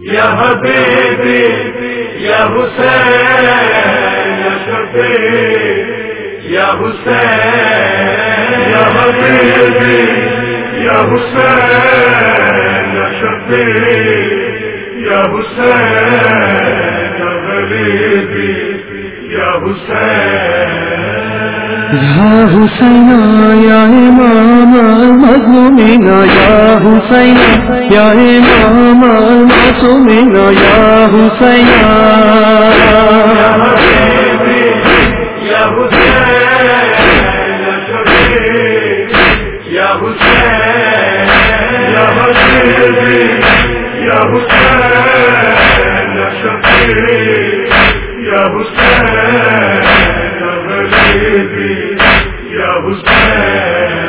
یا حبیبی یا حسین یا شفیع یا حسین یا حبیبی یا حسین یا شفیع یا حسین یا غریبی، یا حسین یا حسین یا امام المظلومین، یا حسین یا امام المعصومین یا حسین یا حسین یا حسین یا حسین یا حسین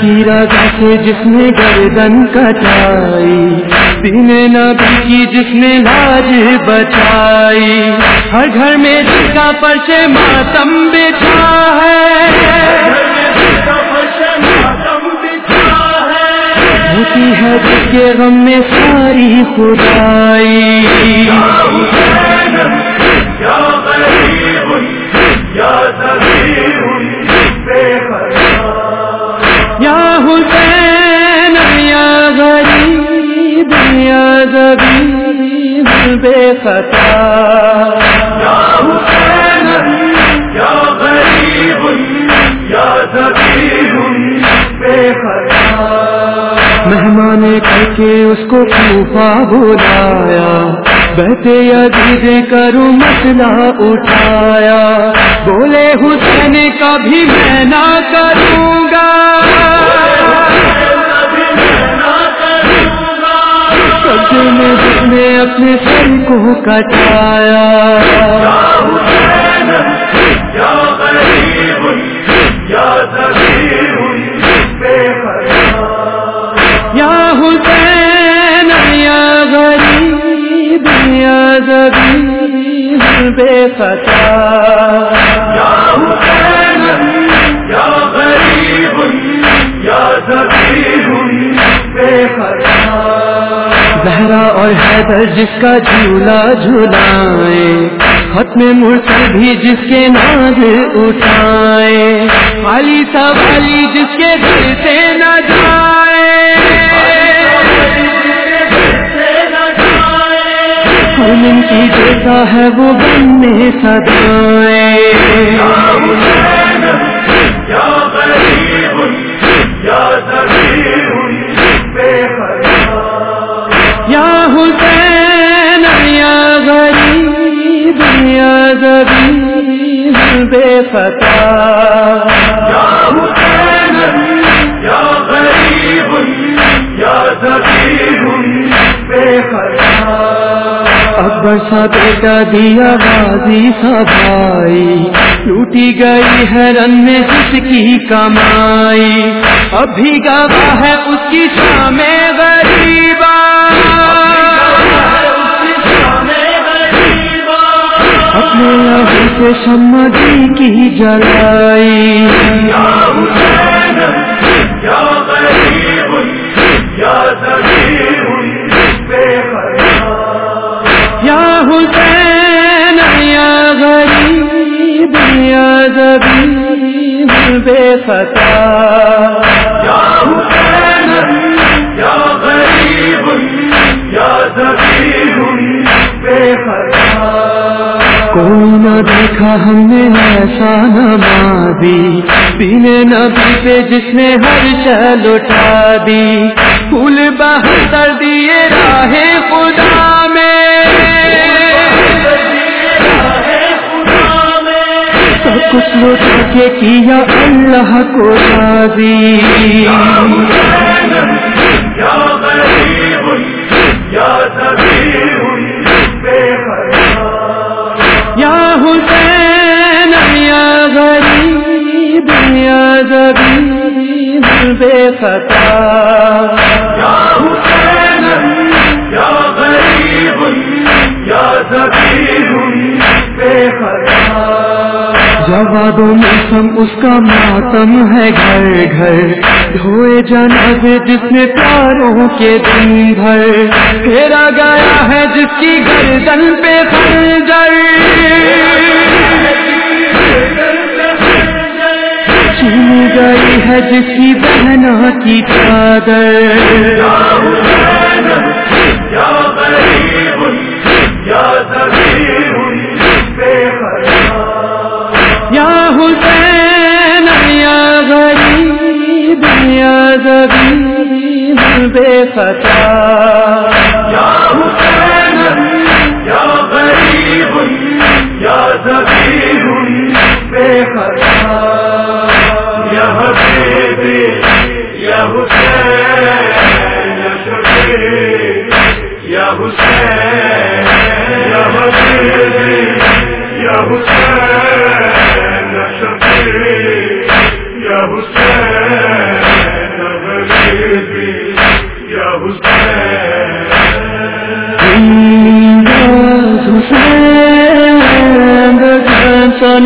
کی رضا سے جس نے گردن کٹائی دین نبی کی جس نے لاج بچائی۔ ہر گھر میں جس کا پرچ ماتم بچھا ہے۔ ہوتی ہے جس کے غم میں ساری خدائی۔ زبیب بے خطا۔ یا حسین یا غریب یا ذبیح بے مہمان کر کے اس کو کوفہ بلایا بہتے عزیز کروں مسئلہ اٹھایا۔ بولے حسین کبھی میں نہ کروں گا۔ نے اپنے کو کٹایا۔ یا حسین، یا غریب، یا زبیب بے خطا یا حسین، یا غریب بے خیال زہرا اور حیدر جس کا جھولا جھولائے، ختم مرسل بھی جس کے ناز اٹھائے۔ علی سب علی جس کے دل سے نہ جائے۔ ہر کی دیتا ہے وہ غم میں سدائے بیٹا دیا بازی سا بھائی لوٹی گئی ہے رن میں جس کی کمائی۔ اب بھی گواہ ہے اس کی شام غریبا دی کی جلائی۔ یا حسین یا غریب یا بے خیال یا حسین یا غریب یا بے فتح کوئی نہ دیکھا ہم نے ایسا نمازی پینے نبی پہ جس نے ہر شہ لٹا دی۔ پھول بہتر دیے راہے خدا میں۔ سب کچھ لوٹ کے کیا اللہ کو راضی۔ یا جواب و موسم اس کا ماتم ہے گھر گھر۔ دھوئے جنازے جس نے پیاروں کے دن بھر۔ پھیرا گیا ہے جس کی گردن پہ خنجر۔ چین گئی ہے جس کی بہنا کی چادر۔ یا حسین، یا غریب، یا ذبیح بے خیال یا حسین یا غریب یا زبی بے خطا۔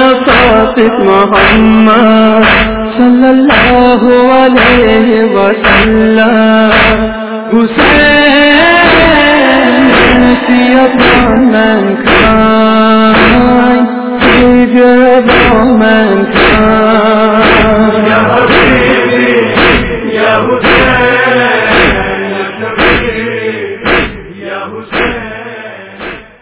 صادق محمد صلی اللہ علیہ وسلم حسین